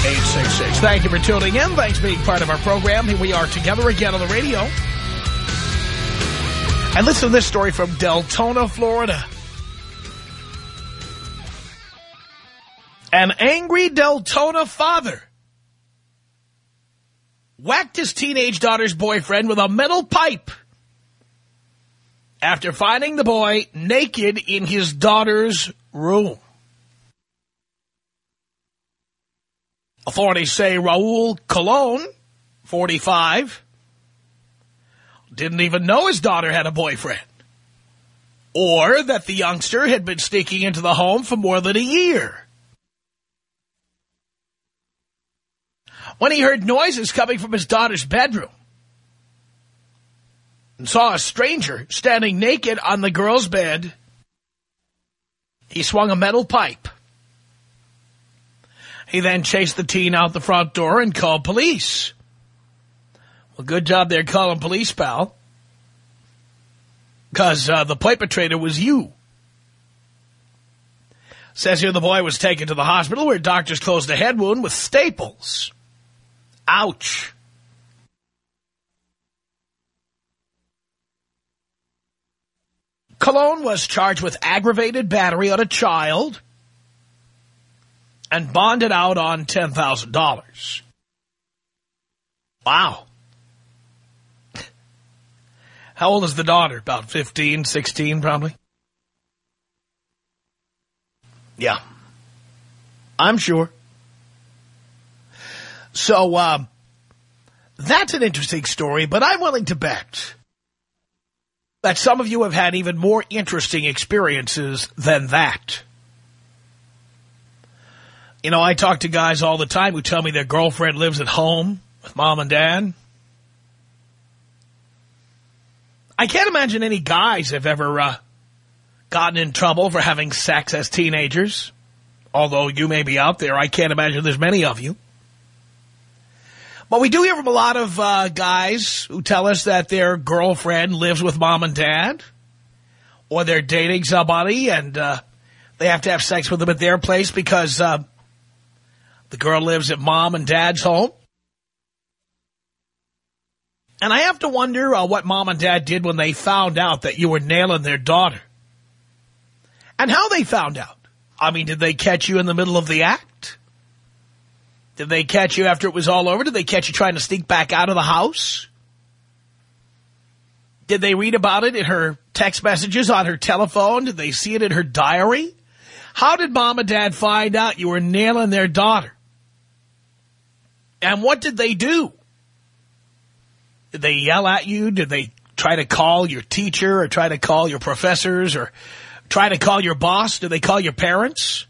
1-800-5800-866. Thank you for tuning in. Thanks for being part of our program. Here we are together again on the radio. And listen to this story from Deltona, Florida. An angry Deltona father whacked his teenage daughter's boyfriend with a metal pipe after finding the boy naked in his daughter's room. Authorities say Raul Colon, 45, didn't even know his daughter had a boyfriend. Or that the youngster had been sneaking into the home for more than a year. When he heard noises coming from his daughter's bedroom and saw a stranger standing naked on the girl's bed, he swung a metal pipe. He then chased the teen out the front door and called police. Well, good job there calling police, pal. Because uh, the perpetrator was you. Says here the boy was taken to the hospital where doctors closed a head wound with staples. Ouch. Colon was charged with aggravated battery on a child and bonded out on $10,000. Wow. How old is the daughter? About 15, 16 probably? Yeah. I'm sure. So, um, that's an interesting story, but I'm willing to bet that some of you have had even more interesting experiences than that. You know, I talk to guys all the time who tell me their girlfriend lives at home with mom and dad. I can't imagine any guys have ever uh, gotten in trouble for having sex as teenagers. Although you may be out there, I can't imagine there's many of you. But we do hear from a lot of uh, guys who tell us that their girlfriend lives with mom and dad. Or they're dating somebody and uh, they have to have sex with them at their place because uh, the girl lives at mom and dad's home. And I have to wonder uh, what mom and dad did when they found out that you were nailing their daughter. And how they found out. I mean, did they catch you in the middle of the act? Did they catch you after it was all over? Did they catch you trying to sneak back out of the house? Did they read about it in her text messages on her telephone? Did they see it in her diary? How did mom and dad find out you were nailing their daughter? And what did they do? Did they yell at you? Did they try to call your teacher or try to call your professors or try to call your boss? Did they call your parents?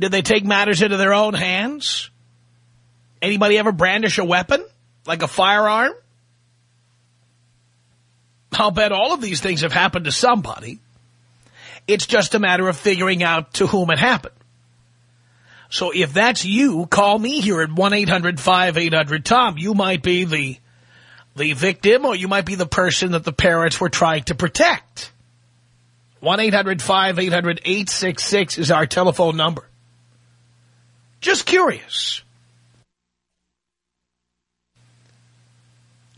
Did they take matters into their own hands? Anybody ever brandish a weapon? Like a firearm? I'll bet all of these things have happened to somebody. It's just a matter of figuring out to whom it happened. So if that's you, call me here at 1-800-5800-TOM. You might be the, the victim or you might be the person that the parents were trying to protect. 1-800-5800-866 is our telephone number. Just curious.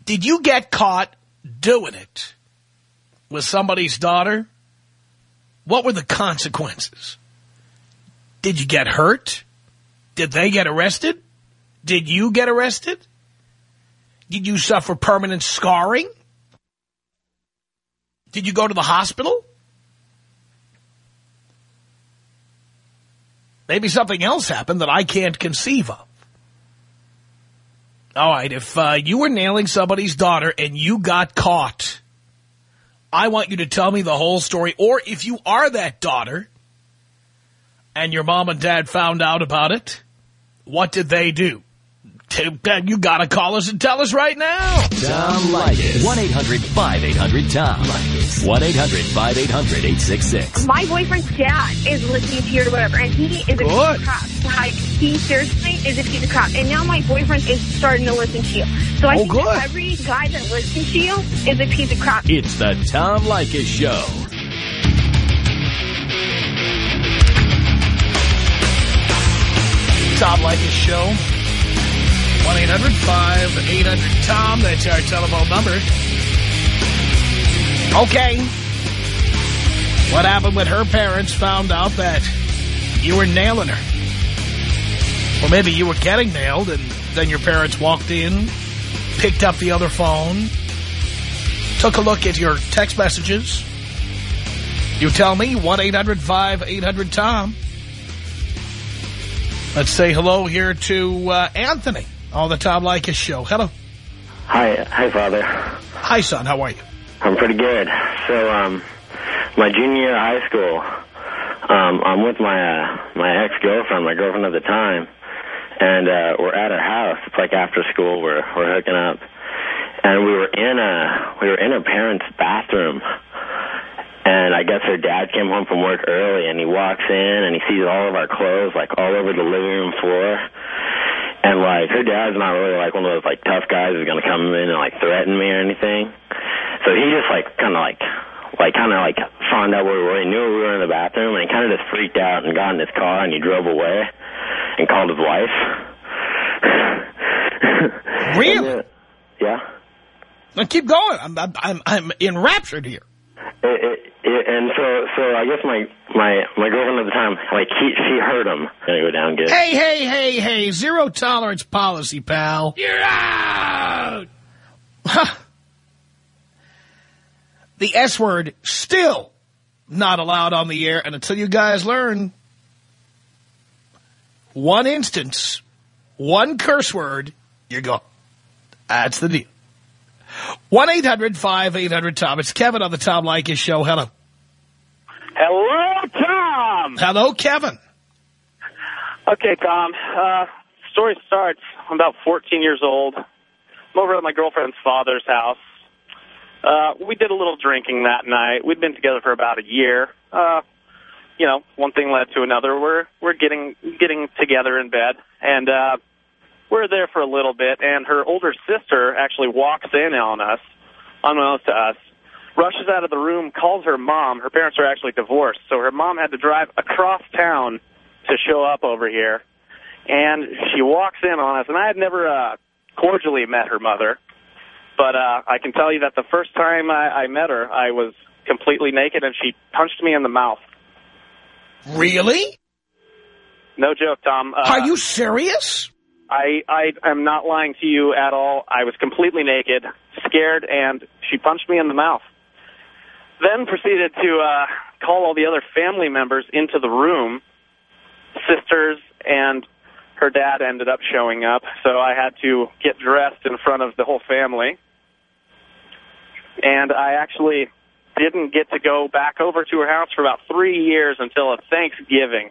Did you get caught doing it with somebody's daughter? What were the consequences? Did you get hurt? Did they get arrested? Did you get arrested? Did you suffer permanent scarring? Did you go to the hospital? Maybe something else happened that I can't conceive of. All right, if uh, you were nailing somebody's daughter and you got caught, I want you to tell me the whole story. Or if you are that daughter and your mom and dad found out about it, what did they do? You got to call us and tell us right now. Tom Leykis. 1-800-5800-TOM. 1-800-5800-866. My boyfriend's dad is listening to your whatever, and he is a piece Good. of crap. Like, he seriously is a piece of crap. And now my boyfriend is starting to listen to you. So I Oh, think good. every guy that listens to you is a piece of crap. It's the Tom Leykis Show. Tom Leykis Show. 1-800-5800-TOM. That's our telephone number. Okay. What happened when her parents found out that you were nailing her? Or maybe you were getting nailed and then your parents walked in, picked up the other phone, took a look at your text messages. You tell me, 1-800-5800-TOM. Let's say hello here to uh, Anthony on the Tom Leykis show. Hello. Hi, hi, Father. Hi, son. How are you? I'm pretty good. So, um, my junior year of high school, um, I'm with my uh, my ex girlfriend, my girlfriend at the time, and uh, we're at her house. It's like after school. We're we're hooking up, and we were in a we were in her parents' bathroom. And I guess her dad came home from work early, and he walks in and he sees all of our clothes like all over the living room floor. And like her dad's not really like one of those like tough guys who's gonna come in and like threaten me or anything. So he just like kind of like like kind of like found out where we were. He knew we were in the bathroom, and he kind of just freaked out and got in his car and he drove away and called his wife. Really? And, uh, yeah. Now keep going. I'm I'm I'm, I'm enraptured here. It, it, it, and so, so I guess my my my girlfriend at the time, like he, she heard him. Gonna go down good. Hey, hey, hey, hey! Zero tolerance policy, pal. You're out. the S word still not allowed on the air, and until you guys learn, one instance, one curse word, you're gone. That's the deal. 1-800-5800-TOM. It's Kevin on the Tom Leykis Show. Hello. Hello, Tom. Hello, Kevin. Okay, Tom. Uh, story starts. I'm about 14 years old. I'm over at my girlfriend's father's house. Uh, we did a little drinking that night. We'd been together for about a year. Uh, you know, one thing led to another. We're we're getting getting together in bed, and uh, we're there for a little bit. And her older sister actually walks in on us, unbeknownst to us, rushes out of the room, calls her mom. Her parents are actually divorced, so her mom had to drive across town to show up over here. And she walks in on us, and I had never uh, cordially met her mother, but uh, I can tell you that the first time I, I met her, I was completely naked, and she punched me in the mouth. Really? No joke, Tom. Uh, Are you serious? I, I am not lying to you at all. I was completely naked, scared, and she punched me in the mouth. Then proceeded to uh, call all the other family members into the room. Sisters and her dad ended up showing up, so I had to get dressed in front of the whole family. And I actually didn't get to go back over to her house for about three years until a Thanksgiving.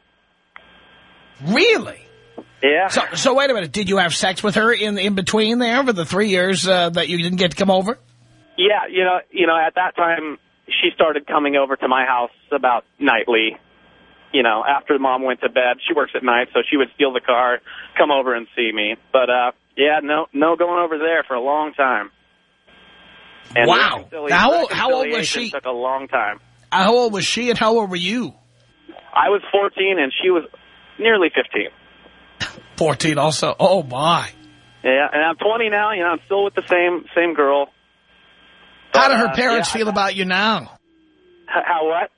Really? Yeah. So, so wait a minute. Did you have sex with her in in between there for the three years uh, that you didn't get to come over? Yeah, you know, you know, at that time, she started coming over to my house about nightly. You know, after mom went to bed, she works at night, so she would steal the car, come over and see me. But uh, yeah, no, no going over there for a long time. And Wow. How old- how old was she? Took a long time. How old was she and how old were you? I was 14 and she was nearly 15. 14 also. Oh, my. Yeah, and I'm 20 now. You know, I'm still with the same same girl. How do her uh, parents yeah, feel I- about you now? How what?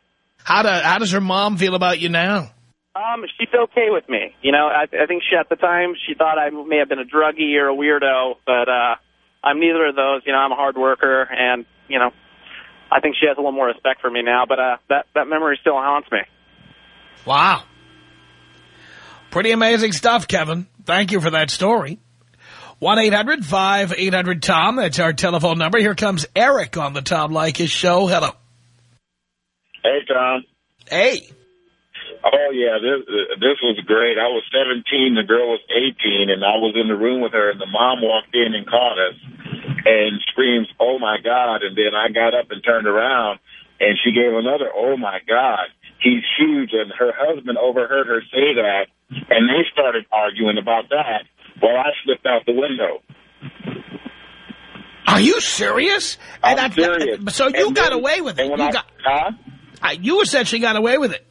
How do how does her mom feel about you now? Um, she's okay with me. You know, I, I think she at the time she thought I may have been a druggie or a weirdo, but uh, I'm neither of those. You know, I'm a hard worker, and you know, I think she has a little more respect for me now. But uh, that that memory still haunts me. Wow. Pretty amazing stuff, Kevin. Thank you for that story. 1-800-5800-TOM. That's our telephone number. Here comes Eric on the Tom Leykis show. Hello. Hey, Tom. Hey. Oh, yeah, this, this was great. I was 17, the girl was 18, and I was in the room with her, and the mom walked in and caught us and screams, oh, my God. And then I got up and turned around, and she gave another, oh, my God. He's huge, and her husband overheard her say that, and they started arguing about that while I slipped out the window. Are you serious? I'm that- serious. so you And got then- away with it. You I- got, huh? uh, you essentially got away with it.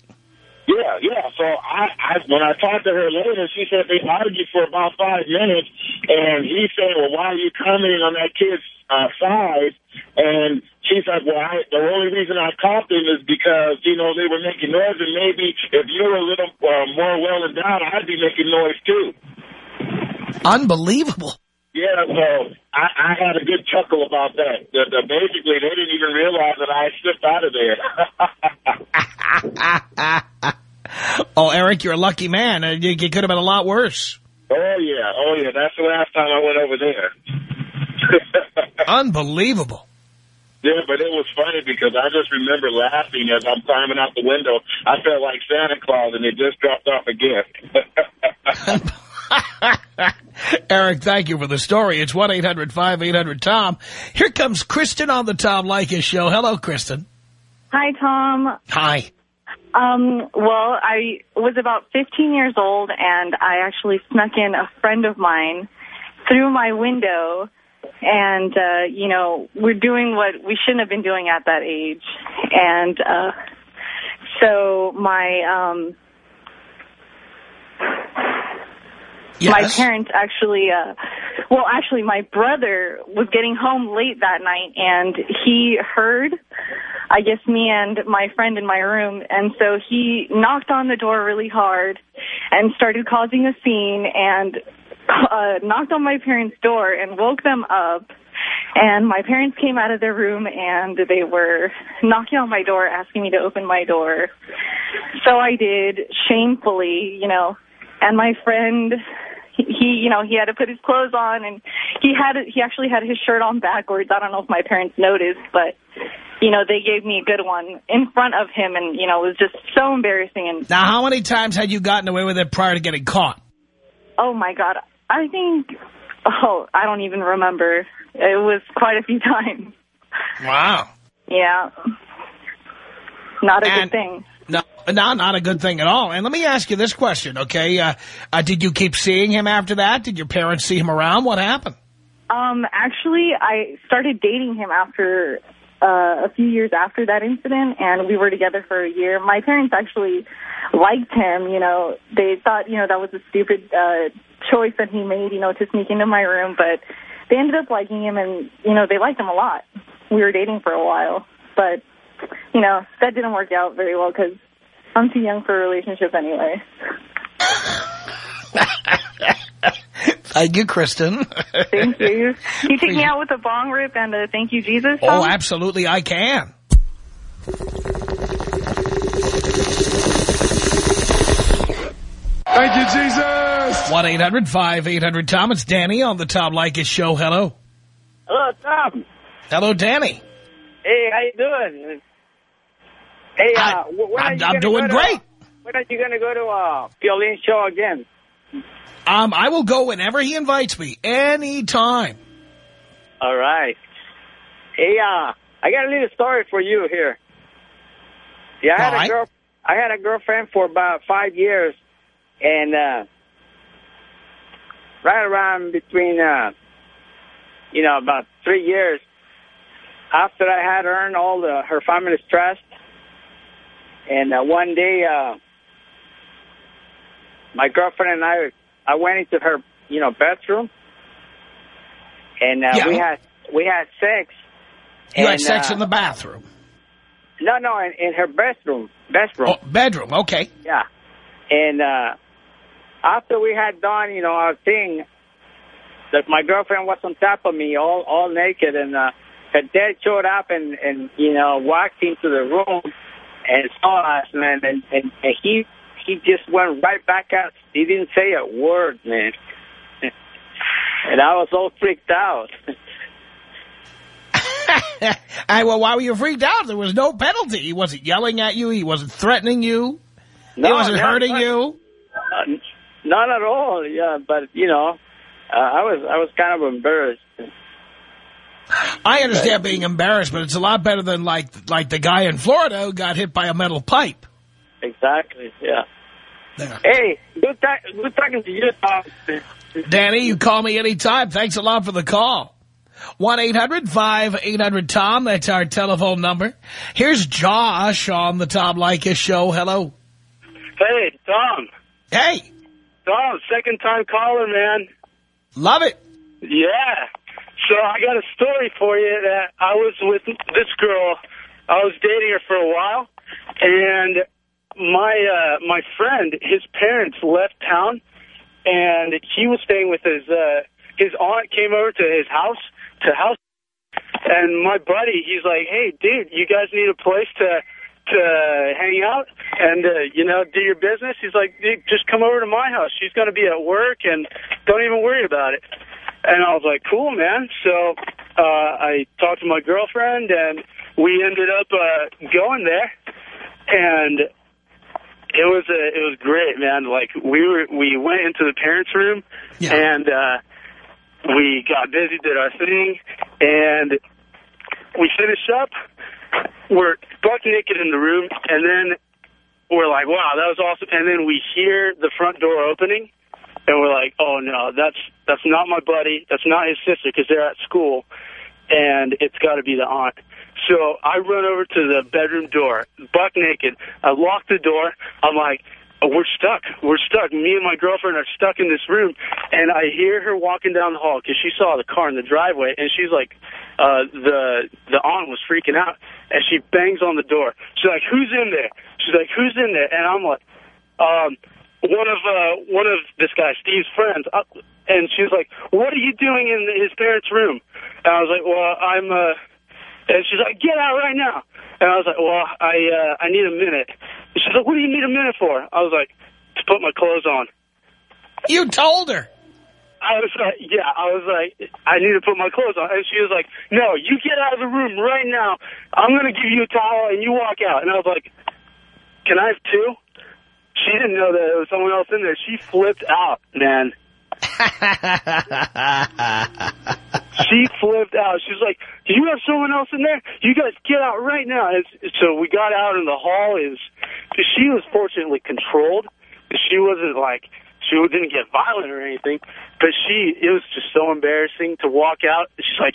Yeah, yeah. So I, I, when I talked to her later, she said they argued for about five minutes, and he said, "Well, why are you commenting on that kid's uh, size?" And she's like, "Well, I, the only reason I caught them is because you know they were making noise, and maybe if you were a little uh, more well endowed, I'd be making noise too." Unbelievable. Yeah, so I, I had a good chuckle about that. The, the, basically, they didn't even realize that I slipped out of there. oh, Eric, you're a lucky man. Uh, You, you could have been a lot worse. oh yeah, oh yeah. That's the last time I went over there. Unbelievable. Yeah, but it was funny because I just remember laughing as I'm climbing out the window. I felt like Santa Claus, and it just dropped off a gift. Eric, thank you for the story. It's 1-800-5800-TOM. Here comes Kristen on the Tom Leykis show. Hello, Kristen. Hi, Tom. Hi. Um, well, I was about 15 years old, and I actually snuck in a friend of mine through my window, and, uh, you know, we're doing what we shouldn't have been doing at that age. And uh, so my... Um, My parents actually, uh, well, actually, my brother was getting home late that night, and he heard, I guess, me and my friend in my room, and so he knocked on the door really hard and started causing a scene and uh, knocked on my parents' door and woke them up. And my parents came out of their room and they were knocking on my door, asking me to open my door. So I did, shamefully, you know. And my friend, he, he, you know, he had to put his clothes on and he had, it he actually had his shirt on backwards. I don't know if my parents noticed, but, you know, they gave me a good one in front of him and, you know, it was just so embarrassing. And, Now, how many times had you gotten away with it prior to getting caught? oh my God, I think, oh, I don't even remember. It was quite a few times. Wow. Yeah. Not a And- good thing. No, no, not a good thing at all. And let me ask you this question, okay? Uh, uh, did you keep seeing him after that? Did your parents see him around? What happened? Um, actually, I started dating him after uh, a few years after that incident, and we were together for a year. My parents actually liked him. You know, they thought you know that was a stupid uh, choice that he made. You know, to sneak into my room, but they ended up liking him, and you know they liked him a lot. We were dating for a while, but you know that didn't work out very well because I'm too young for a relationship anyway. Thank you, Kristen. Thank you. Can you take me out with a bong rip and a thank you, Jesus? oh, absolutely, I can. Thank you, Jesus. 1-800-5800-TOM. It's Danny on the Tom Leykis show. Hello. Hello, Tom. Hello, Danny. Hey, how you doing? Hey, I, uh, when I'm, you I'm gonna doing go to, great. When are you going to go to uh, Violin show again? Um, I will go whenever he invites me, anytime. All right. Hey, uh, I got a little story for you here. Yeah, I had right. a girl. I had a girlfriend for about five years, and uh, right around between, uh, you know, about three years after I had earned all the her family's trust, and uh, one day, uh, my girlfriend and I, I went into her, you know, bathroom, and uh, Yeah. we had we had sex. You had sex uh, in the bathroom. No, no, in, in her bedroom. Bedroom. Oh, bedroom, okay. Yeah. And uh, after we had done, you know, our thing, that my girlfriend was on top of me, all all naked, and uh, her dad showed up and and you know walked into the room and saw us, man, and and, and he he just went right back out. He didn't say a word, man. and I was all freaked out. I, well, why were you freaked out? There was no penalty. He wasn't yelling at you. He wasn't threatening you. No, he wasn't no, hurting no. you. Uh, not at all, yeah. But you know, uh, I was I was kind of embarrassed. I understand being embarrassed, but it's a lot better than like like the guy in Florida who got hit by a metal pipe. Exactly, yeah. There. Hey, good, ta- good talking to you, Tom. Danny, you call me anytime. Thanks a lot for the call. 1-800-5800-TOM. That's our telephone number. Here's Josh on the Tom Leykis show. Hello. Hey, Tom. Hey, Tom, second time caller, man. love it. Yeah. So I got a story for you that I was with this girl. I was dating her for a while, and my uh, my friend, his parents left town, and he was staying with his uh, his aunt came over to his house to house, and my buddy, he's like, hey, dude, you guys need a place to to hang out and uh, you know do your business. He's like, just come over to my house. She's going to be at work, and don't even worry about it. And I was like, cool, man. So uh, I talked to my girlfriend, and we ended up uh, going there, and it was a, it was great, man. Like we were, we went into the parents' room, Yeah. and uh, we got busy, did our thing, and we finished up. We're buck naked in the room, and then we're like, wow, that was awesome. And then we hear the front door opening, and we're like, oh, no, that's that's not my buddy. That's not his sister because they're at school, and it's got to be the aunt. So I run over to the bedroom door, buck naked. I lock the door. I'm like, oh, we're stuck. We're stuck. Me and my girlfriend are stuck in this room, and I hear her walking down the hall because she saw the car in the driveway, and she's like, uh, the the aunt was freaking out, and she bangs on the door. She's like, who's in there? She's like, who's in there? And I'm like, um, one of uh, one of this guy Steve's friends, uh, and she was like, "What are you doing in his parents' room?" And I was like, "Well, I'm," uh, and she's like, "Get out right now!" And I was like, "Well, I uh, I need a minute." And she's like, "What do you need a minute for?" I was like, "To put my clothes on." You told her. I was like, "Yeah," I was like, "I need to put my clothes on," and she was like, "No, you get out of the room right now. I'm gonna give you a towel and you walk out." And I was like, "Can I have two? She didn't know that there was someone else in there. She flipped out, man. She flipped out. She was like, "Do you have someone else in there? You guys get out right now." And so we got out in the hall. Is she was fortunately controlled. She wasn't like she didn't get violent or anything, but she it was just so embarrassing to walk out. She's like,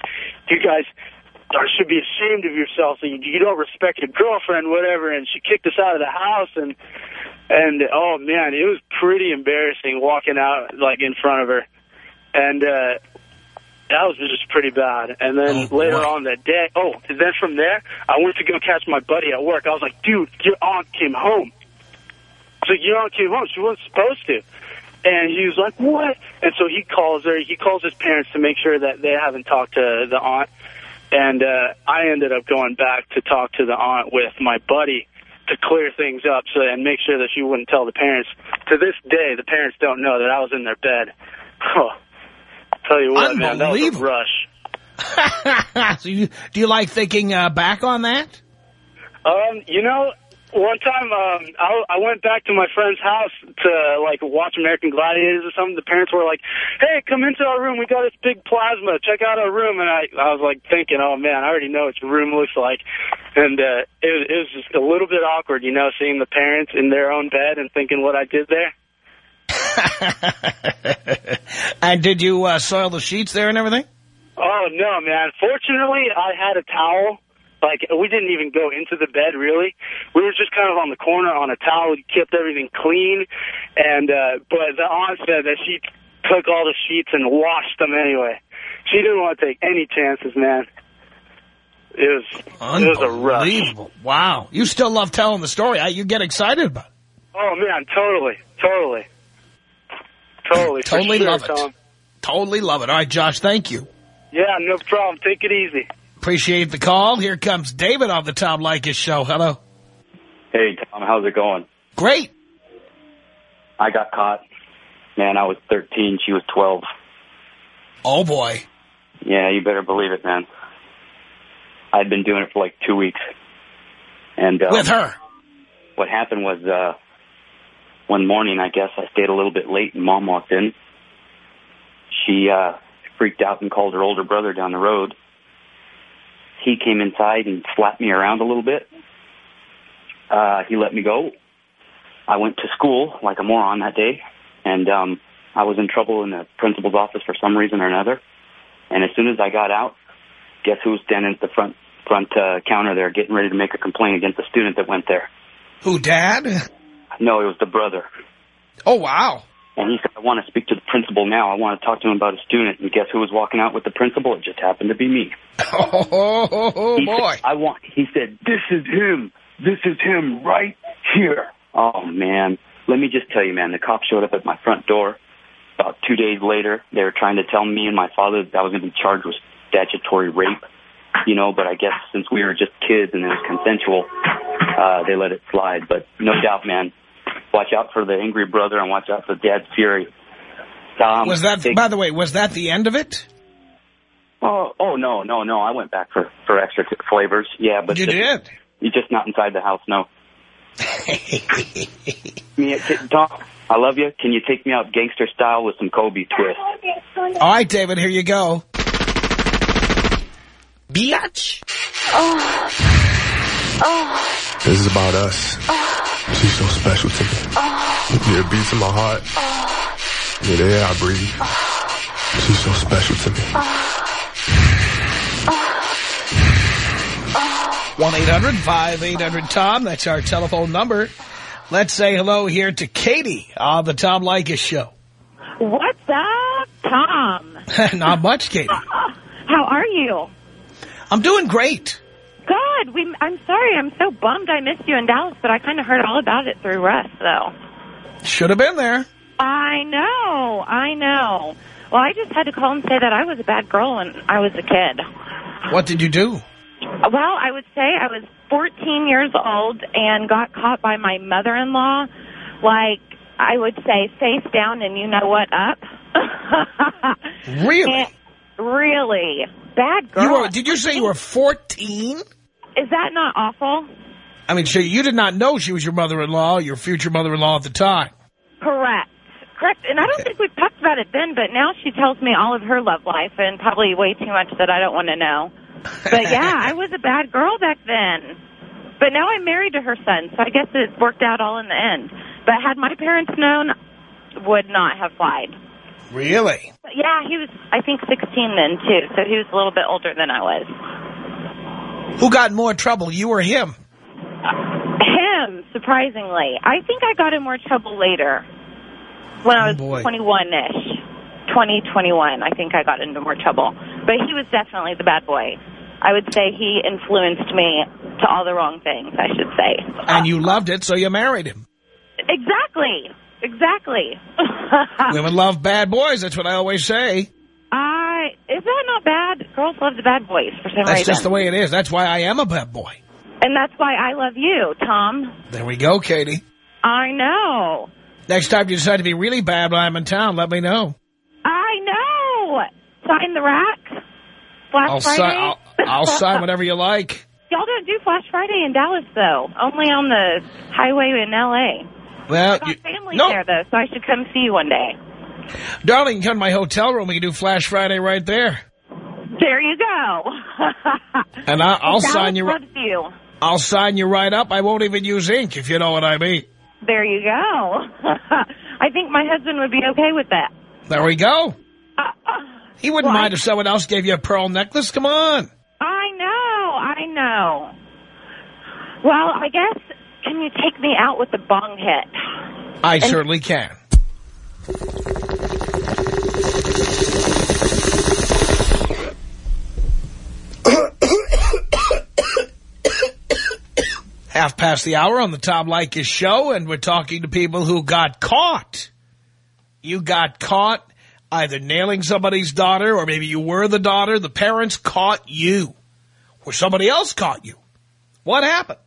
"You guys." Or should be ashamed of yourself. You, you don't respect your girlfriend, whatever. And she kicked us out of the house, and and oh man, it was pretty embarrassing walking out like in front of her. And uh that was just pretty bad. And then Oh, later boy. on that day, oh, and then from there, I went to go catch my buddy at work. I was like, dude, your aunt came home. So your aunt came home. She wasn't supposed to. And he was like, what? And so he calls her. He calls his parents to make sure that they haven't talked to the aunt. And uh, I ended up going back to talk to the aunt with my buddy to clear things up so and make sure that she wouldn't tell the parents. To this day, the parents don't know that I was in their bed. Oh, tell you what, man, that was a rush. so you, do you like thinking uh, back on that? Um, you know, one time um, I, I went back to my friend's house to like watch American Gladiators or something. The parents were like, "Hey, come into our room. We got this big plasma. Check out our room." And I, I was like thinking, "Oh man, I already know what your room looks like." And uh, it, was- it was just a little bit awkward, you know, seeing the parents in their own bed and thinking what I did there. and did you uh, soil the sheets there and everything? Oh no, man! Fortunately, I had a towel. Like we didn't even go into the bed really. We were just kind of on the corner on a towel. We kept everything clean, and uh, but the aunt said that she took all the sheets and washed them anyway. She didn't want to take any chances, man. It was it was a rush. Unbelievable. Wow. You still love telling the story. You get excited about it. Oh man, totally, totally, totally, Totally sure, love it. Tom. Totally love it. All right, Josh, thank you. Yeah, no problem. Take it easy. Appreciate the call. Here comes David on the Tom Leykis show. Hello. Hey, Tom, how's it going? Great. I got caught. Man, I was 13. She was 12. Oh, boy. Yeah, you better believe it, man. I'd been doing it for like two weeks. And um, With her. what happened was uh, one morning, I guess, I stayed a little bit late and Mom walked in. She uh, freaked out and called her older brother down the road. He came inside and slapped me around a little bit. Uh, he let me go. I went to school like a moron that day, and um, I was in trouble in the principal's office for some reason or another. And as soon as I got out, guess who was standing at the front front uh, counter there, getting ready to make a complaint against the student that went there? Who, Dad? No, it was the brother. Oh, wow. And he said, I want to speak to the principal now. I want to talk to him about a student. And guess who was walking out with the principal? It just happened to be me. Oh, he boy. Said, I want. He said, "This is him. This is him right here." Oh man, let me just tell you, man. The cop showed up at my front door. About two days later, they were trying to tell me and my father that I was going to be charged with statutory rape. You know, but I guess since we were just kids and it was consensual, uh, they let it slide. But no doubt, man. Watch out for the angry brother and watch out for Dad's fury. Um, was that, big- by the way, was that the end of it? Oh, oh no, no, no! I went back for for extra t- flavors. Yeah, but You the- did. You're just not inside the house, no. Me, Tom, I love you. Can you take me out gangster style with some Kobe twist? All right, David, here you go. Biatch. This is about us. She's so special to me. Yeah, it beats in my heart. Yeah, the air I breathe. She's so special to me. 1-800-5800-TOM. That's our telephone number. Let's say hello here to Katie on the Tom Leykis show. What's up, Tom? Not much, Katie. How are you? I'm doing great. Good. We. I'm sorry. I'm so bummed I missed you in Dallas, but I kind of heard all about it through Russ, though. Should have been there. I know. I know. Well, I just had to call and say that I was a bad girl when I was a kid. What did you do? Well, I would say I was 14 years old and got caught by my mother-in-law. Like, I would say face down and you know what up. Really? And- really. Bad girl. You were, did you say you were 14? Is that not awful? I mean, so you did not know she was your mother-in-law, your future mother-in-law at the time. Correct. Correct. And I don't think we've talked about it then, but now she tells me all of her love life and probably way too much that I don't want to know. But yeah, I was a bad girl back then. But now I'm married to her son, so I guess it worked out all in the end. But had my parents known, would not have lied. Really? Yeah, he was, I think, 16 then, too, so he was a little bit older than I was. Who got in more trouble, you or him? Him, surprisingly. I think I got in more trouble later when I Oh, was 21-ish. 2021, I think I got into more trouble. But he was definitely the bad boy. I would say he influenced me to all the wrong things, I should say. And you loved it, so you married him. Exactly. Exactly. Women love bad boys, that's what I always say. I is that not bad? Girls love the bad boys for some That's reason. That's just the way it is. That's why I am a bad boy. and that's why I love you, Tom. There we go, Katie. I know. Next time you decide to be really bad while I'm in town, let me know. I know. Sign the rack. Flash I'll, Friday. si I'll, I'll sign whatever you like. Y'all don't do Flash Friday in Dallas, though. Only on the highway in L.A. Well, I got you, family no, there, though, so I should come see you one day. darling, come to my hotel room. We can do Flash Friday right there. There you go. And I, I'll Dallas sign you. you. I'll sign you right up. I won't even use ink, if you know what I mean. There you go. I think my husband would be okay with that. There we go. Uh, uh, he wouldn't Well, mind if someone else gave you a pearl necklace. Come on. I know, I know. Well, I guess, can you take me out with the bong hit? I certainly can. Half past the hour on the Tom Leykis show, and we're talking to people who got caught. You got caught either nailing somebody's daughter, or maybe you were the daughter, the parents caught you, or somebody else caught you. What happened?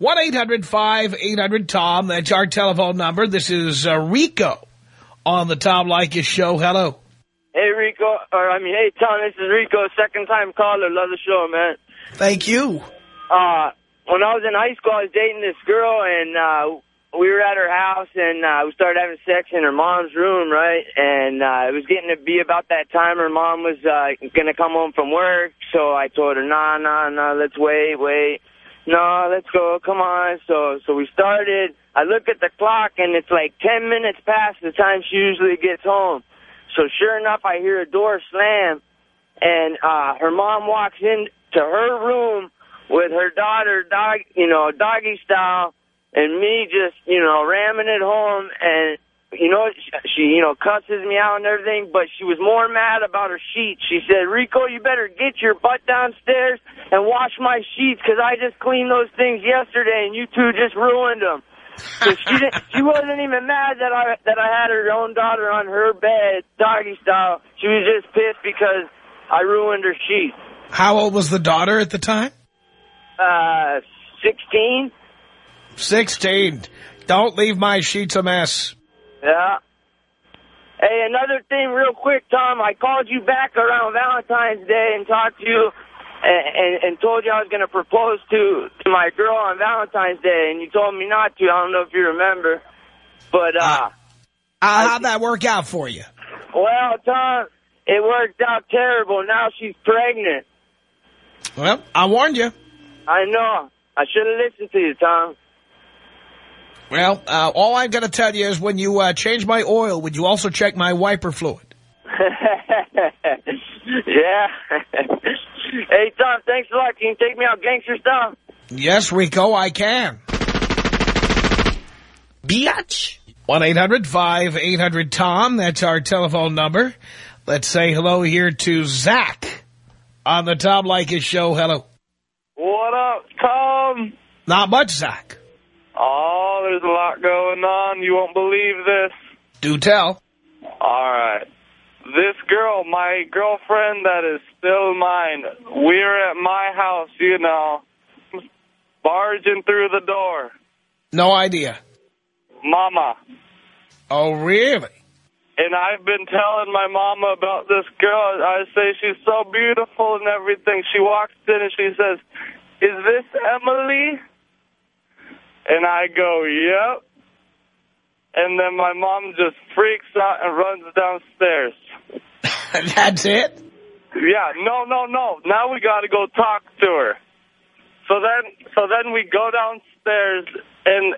1-800-5800-TOM, that's our telephone number. This is uh, Rico on the Tom Leykis show. Hello. Hey, Rico, or I mean, hey, Tom, this is Rico, second time caller. Love the show, man. Thank you. Uh, when I was in high school, I was dating this girl, and uh, we were at her house, and uh, we started having sex in her mom's room, right? And uh, it was getting to be about that time her mom was uh, going to come home from work, so I told her, nah, nah, nah, let's wait, wait. No, let's go, come on. So so we started. I look at the clock, and it's like 10 minutes past the time she usually gets home. So sure enough, I hear a door slam, and uh, her mom walks into her room her daughter, dog, you know, doggy style, and me just, you know, ramming it home, and you know, she, you know, cusses me out and everything, but she was more mad about her sheets. She said, Rico, you better get your butt downstairs and wash my sheets because I just cleaned those things yesterday and you two just ruined them. She didn't, she wasn't even mad that I that I had her own daughter on her bed, doggy style. She was just pissed because I ruined her sheets. How old was the daughter at the time? Uh, 16. 16. Don't leave my sheets a mess. Yeah. Hey, another thing real quick, Tom. I called you back around Valentine's Day and talked to you and, and, and told you I was going to propose to, to my girl on Valentine's Day, and you told me not to. I don't know if you remember. But, uh... Uh, how'd that work out for you? Well, Tom, it worked out terrible. Now she's pregnant. Well, I warned you. I know. I should have listened to you, Tom. Well, uh, all I'm going to tell you is when you uh, change my oil, would you also check my wiper fluid? yeah. hey, Tom, thanks a lot. Can you take me out gangster style? Yes, Rico, I can. Biatch. 1-800-5800-TOM. That's our telephone number. Let's say hello here to Zach on the Tom Leykis show. Hello. What up, Tom? Not much, Zach. Oh, there's a lot going on. You won't believe this. Do tell. All right. This girl, my girlfriend that is still mine, we're at my house, you know, barging through the door. No idea. Mama. Oh, really? And I've been telling my mama about this girl. I say she's so beautiful and everything. She walks in and she says, is this Emily? And I go, yep. And then my mom just freaks out and runs downstairs. That's it? Yeah, no, no, no. Now we got to go talk to her. So then, so then we go downstairs, and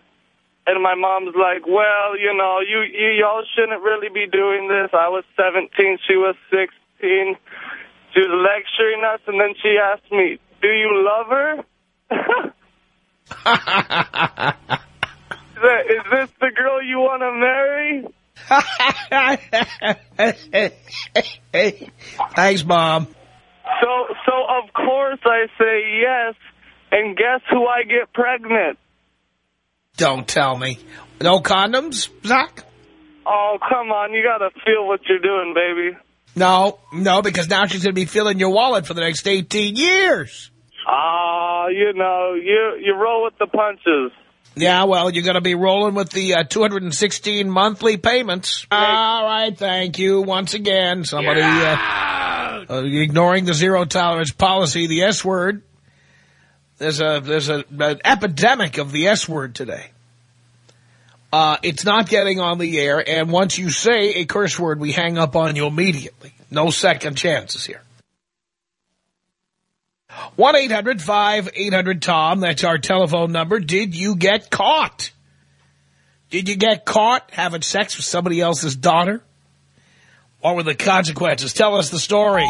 and my mom's like, well, you know, you you y'all shouldn't really be doing this. I was 17, she was 16. She was lecturing us, and then she asked me, do you love her? Is this the girl you want to marry? Thanks, Mom. So, so of course I say yes, and guess who I get pregnant? Don't tell me. No condoms, Zach? Oh, come on. You got to feel what you're doing, baby. No, no, because now she's going to be filling your wallet for the next 18 years. Ah, uh, you know, you you roll with the punches. Yeah, well, you're going to be rolling with the uh, 216 monthly payments. All right, thank you once again. Somebody yeah. uh, uh, ignoring the zero tolerance policy, the S word. There's a there's a, an epidemic of the S word today. Uh, it's not getting on the air, and once you say a curse word, we hang up on you immediately. No second chances here. 1-800-5800-TOM. That's our telephone number. Did you get caught? Did you get caught having sex with somebody else's daughter? What were the consequences? Tell us the story.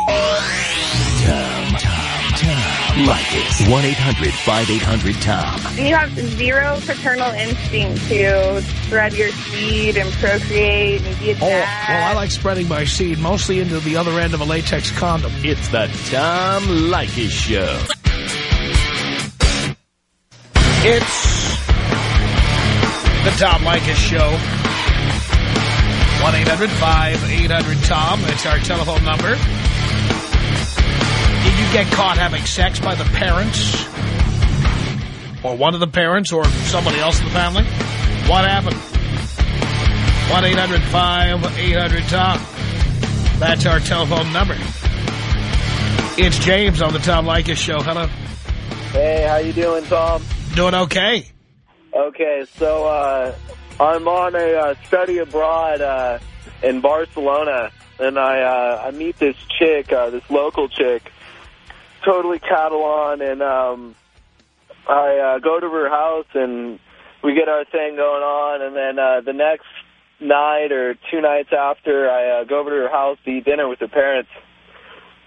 Like it. 1-800-5800-TOM. You have zero paternal instinct to spread your seed and procreate and be a Oh, well, I like spreading my seed mostly into the other end of a latex condom. It's the Tom Leykis Show. It's the Tom Leykis Show. 1-800-5800-TOM. It's our telephone number. Get caught having sex by the parents? Or one of the parents or somebody else in the family? What happened? 1-800-5800-TOM. That's our telephone number. It's James on the Tom Leykis Show. Hello. Hey, how you doing, Tom? Doing okay. Okay, so uh, I'm on a uh, study abroad uh, in Barcelona, and I uh, I meet this chick, uh, this local chick, totally Catalan, and um, I uh, go to her house, and we get our thing going on, and then uh, the next night or two nights after, I uh, go over to her house to eat dinner with her parents.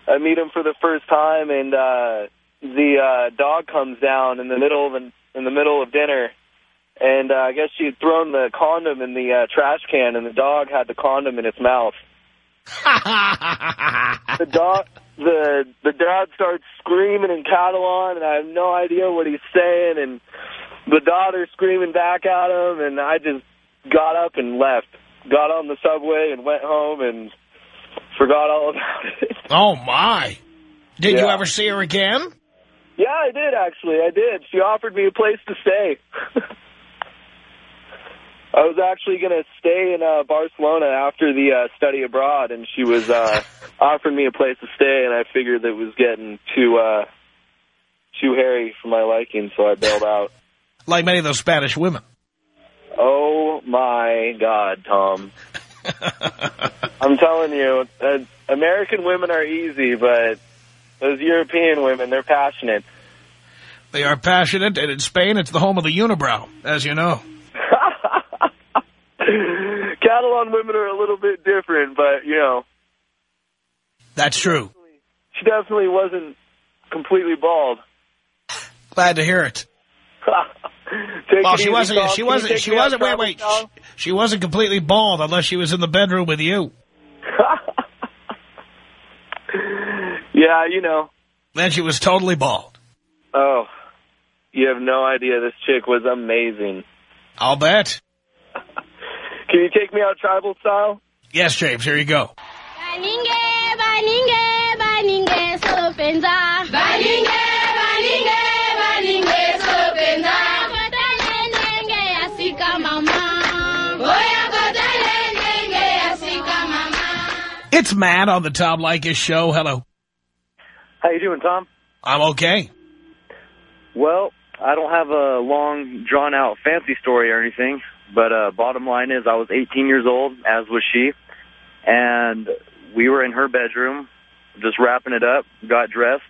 I meet them for the first time, and uh, the uh, dog comes down in the middle of an, in the middle of dinner, and uh, I guess she had thrown the condom in the uh, trash can, and the dog had the condom in its mouth. the dog, the the dad starts screaming in Catalan, and I have no idea what he's saying, and the daughter's screaming back at him, and I just got up and left. Got on the subway and went home and forgot all about it. Oh, my. Did you ever see her again? Yeah, I did, actually. I did. She offered me a place to stay. I was actually going to stay in uh, Barcelona after the uh, study abroad, and she was uh, offering me a place to stay, and I figured that it was getting too uh, too hairy for my liking, so I bailed out. Like many of those Spanish women. Oh, my God, Tom. I'm telling you, uh, American women are easy, but those European women, they're passionate. They are passionate, and in Spain, it's the home of the unibrow, as you know. Catalan women are a little bit different, but, you know, That's true. she definitely wasn't completely bald. Glad to hear it. Well, she wasn't. She wasn't. She wasn't. Wait, wait. She, she wasn't completely bald unless she was in the bedroom with you. Yeah, you know. Then she was totally bald. Oh, you have no idea. This chick was amazing. I'll bet. Can you take me out tribal style? Yes, James. Here you go. Baninge, baninge, baninge, solo. Baninge, baninge, baninge, solo penza. Kotelendenge, asika mama. Oya kotelendenge, asika mama. It's Matt on the Tom Leykis show. Hello. How you doing, Tom? I'm okay. Well, I don't have a long, drawn-out fancy story or anything, but uh, bottom line is I was 18 years old, as was she, and we were in her bedroom, just wrapping it up, got dressed.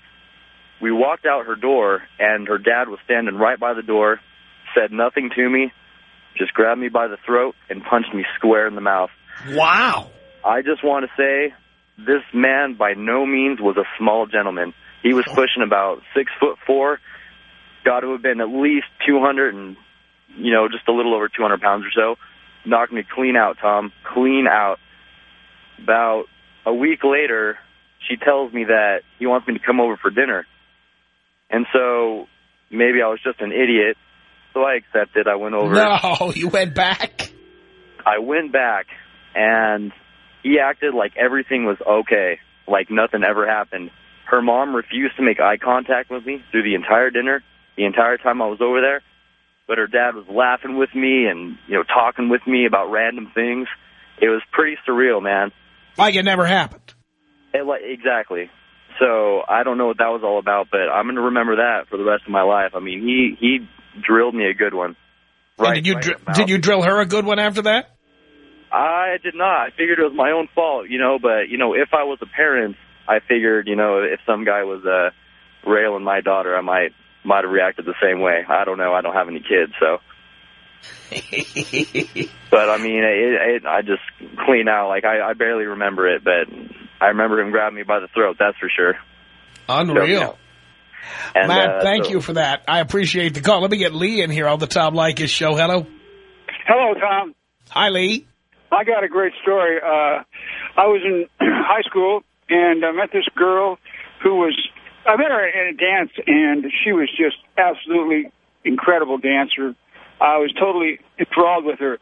We walked out her door, and her dad was standing right by the door, said nothing to me, just grabbed me by the throat and punched me square in the mouth. Wow. I just want to say this man by no means was a small gentleman. He was pushing about six foot four, got to have been at least 200 and, you know, just a little over 200 pounds or so. Knocked me clean out, Tom. Clean out. About a week later, she tells me that he wants me to come over for dinner. And so maybe I was just an idiot. So I accepted. I went over. No, you went back. I went back, and he acted like everything was okay, like nothing ever happened. Her mom refused to make eye contact with me through the entire dinner, the entire time I was over there. But her dad was laughing with me and, you know, talking with me about random things. It was pretty surreal, man. Like it never happened. It, like, exactly. So I don't know what that was all about, but I'm going to remember that for the rest of my life. I mean, he he drilled me a good one. And did you right dr- in the mouth. did you drill her a good one after that? I did not. I figured it was my own fault, you know, but, you know, if I was a parent, I figured, you know, if some guy was uh, railing my daughter, I might might have reacted the same way. I don't know. I don't have any kids, so. but, I mean, it, it, I just clean out. Like, I, I barely remember it, but I remember him grabbing me by the throat, that's for sure. Unreal. And, Matt, uh, thank so- you for that. I appreciate the call. Let me get Lee in here on the Tom Leykis show. Hello. Hello, Tom. Hi, Lee. I got a great story. Uh, I was in high school and I met this girl who was, I met her at a dance and she was just absolutely incredible dancer. I was totally enthralled with her.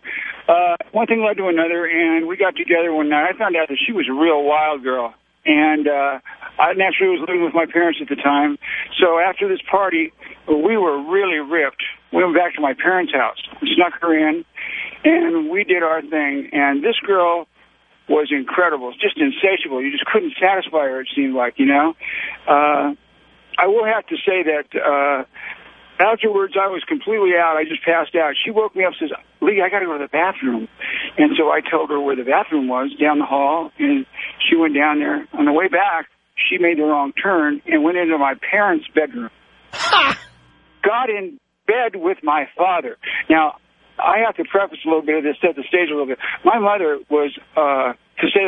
Uh, one thing led to another, and we got together one night. I found out that she was a real wild girl. And uh, I naturally was living with my parents at the time. So after this party, we were really ripped. We went back to my parents' house, snuck her in, and we did our thing. And this girl was incredible, just insatiable. You just couldn't satisfy her, it seemed like, you know. Uh, I will have to say that uh, afterwards I was completely out. I just passed out. She woke me up and says, Lee, I got to go to the bathroom. And so I told her where the bathroom was, down the hall, and she went down there. On the way back, she made the wrong turn and went into my parents' bedroom. got in bed with my father. Now, I have to preface a little bit of this, set the stage a little bit. My mother was, uh, to say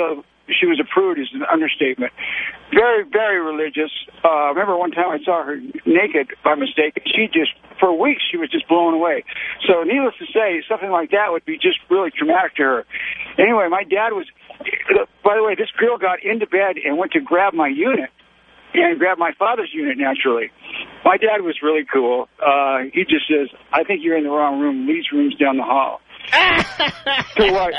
she was a prude is an understatement. Very, very religious. Uh, I remember one time I saw her naked by mistake. She just, for weeks, she was just blown away. So needless to say, something like that would be just really traumatic to her. Anyway, my dad was, by the way, this girl got into bed and went to grab my unit and grab my father's unit naturally. My dad was really cool. Uh, he just says, I think you're in the wrong room. Lee's room's down the hall. to what,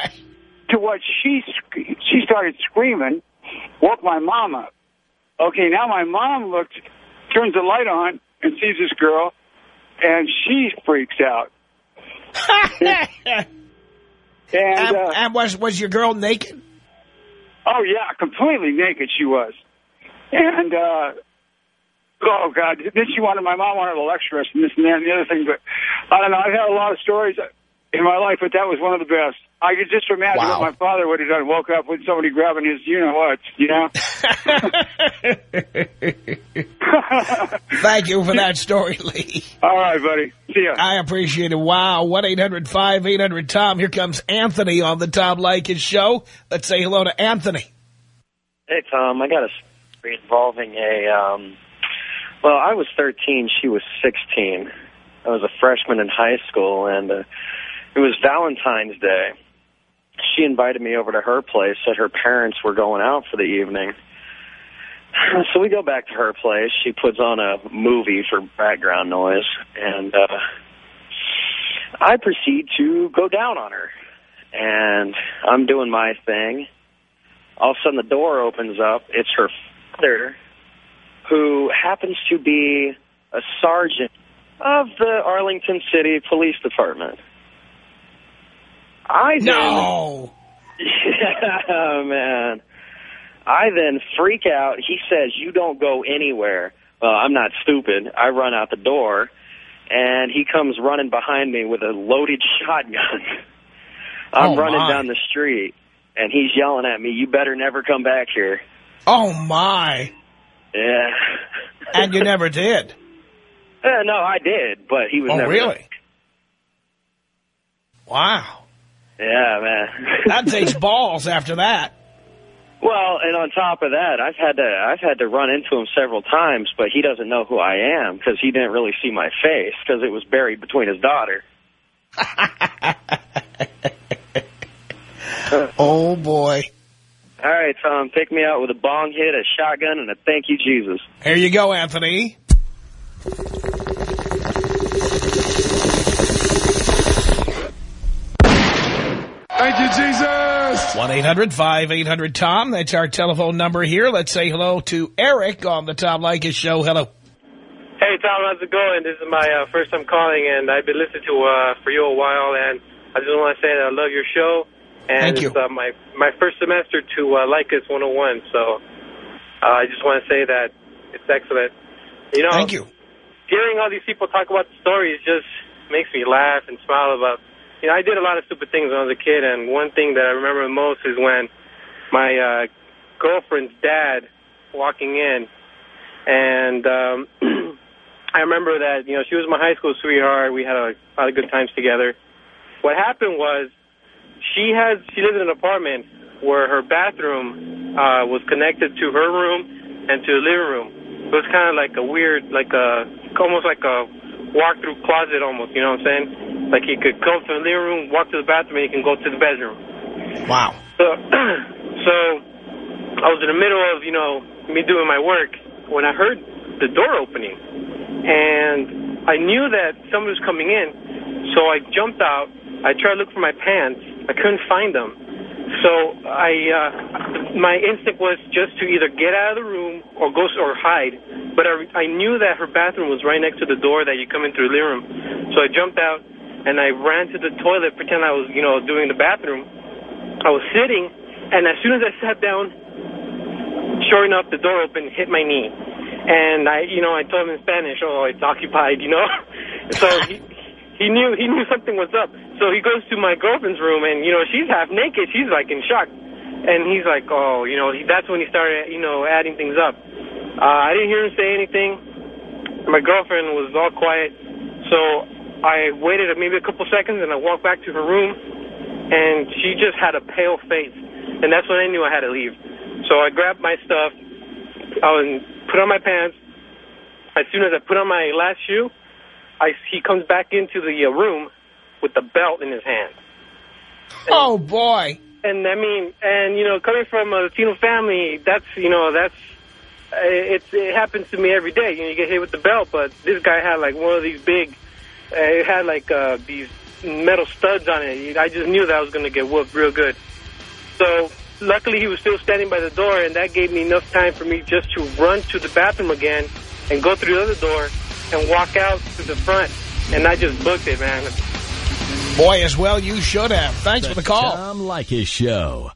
to what she, she started screaming, woke my mom up. Okay, now my mom looked, turns the light on and sees this girl, and she freaks out. and, and, uh, and was, was your girl naked? Oh, yeah, completely naked she was. And, uh, oh, God, then she wanted, my mom wanted to lecture us and this and that and the other thing. But I don't know, I've had a lot of stories in my life, but that was one of the best. I could just imagine wow. what my father would have done. Woke up with somebody grabbing his, you know what, you know? Thank you for that story, Lee. All right, buddy. See ya. I appreciate it. Wow. 1-800-5800-TOM. Here comes Anthony on the Tom Leykis show. Let's say hello to Anthony. Hey, Tom. I got a story involving a, um, well, I was 13. She was 16. I was a freshman in high school, and uh, it was Valentine's Day she invited me over to her place, said her parents were going out for the evening. So we go back to her place. She puts on a movie for background noise, and uh, I proceed to go down on her. And I'm doing my thing. All of a sudden, the door opens up. It's her father, who happens to be a sergeant of the Arlington City Police Department. I then. Yeah, man. I then freak out. He says, you don't go anywhere. Well, I'm not stupid. I run out the door, and he comes running behind me with a loaded shotgun. I'm oh, running my. down the street, and he's yelling at me, you better never come back here. Oh, my. Yeah. and you never did? Uh, no, I did, but he was oh, never... really? Wow. Yeah, man. that takes balls after that. Well, and on top of that, I've had to I've had to run into him several times, but he doesn't know who I am because he didn't really see my face because it was buried between his daughter. oh boy! All right, Tom, pick me out with a bong hit, a shotgun, and a thank you, Jesus. Here you go, Anthony. Thank you, Jesus. 1-800-5800-TOM. That's our telephone number here. Let's say hello to Eric on the Tom Leykis show. Hello. Hey, Tom. How's it going? This is my uh, first time calling, and I've been listening to uh, for you a while, and I just want to say that I love your show. And Thank you. it's uh, my, my first semester to uh, Leykis 101, so uh, I just want to say that it's excellent. You know, Thank you. Hearing all these people talk about the stories just makes me laugh and smile about you know, I did a lot of stupid things when I was a kid, and one thing that I remember most is when my uh, girlfriend's dad walking in, and um, I remember that, you know, she was my high school sweetheart. We had a lot of good times together. What happened was she has, she lives in an apartment where her bathroom uh, was connected to her room and to the living room. It was kind of like a weird, like a, almost like a walk-through closet almost, you know what I'm saying? Like he could come to the living room, walk to the bathroom, and he can go to the bedroom. Wow. So, so I was in the middle of, you know, me doing my work when I heard the door opening. And I knew that somebody was coming in, so I jumped out. I tried to look for my pants. I couldn't find them. So I, uh, my instinct was just to either get out of the room or go or hide. But I, I knew that her bathroom was right next to the door that you come in through the living room. So I jumped out and I ran to the toilet, pretend I was, you know, doing the bathroom. I was sitting, and as soon as I sat down, sure enough, the door opened, hit my knee. And I, you know, I told him in Spanish, oh, it's occupied, you know. so he, he knew he knew something was up. So he goes to my girlfriend's room, and, you know, she's half naked. She's, like, in shock. And he's like, oh, you know, he, that's when he started, you know, adding things up. Uh, I didn't hear him say anything. My girlfriend was all quiet. So I waited maybe a couple seconds, and I walked back to her room, and she just had a pale face. And that's when I knew I had to leave. So I grabbed my stuff. I was, put on my pants. As soon as I put on my last shoe, I, he comes back into the uh, room with the belt in his hand. oh, boy. And, I mean, and, you know, coming from a Latino family, that's, you know, that's, it, it happens to me every day. You know, you get hit with the belt, but this guy had, like, one of these big, uh, it had, like, uh, these metal studs on it. I just knew that I was going to get whooped real good. So, luckily, he was still standing by the door, and that gave me enough time for me just to run to the bathroom again and go through the other door and walk out to the front. And I just booked it, man. Boy, as well you should have. Thanks for the call. Tom Leykis Show.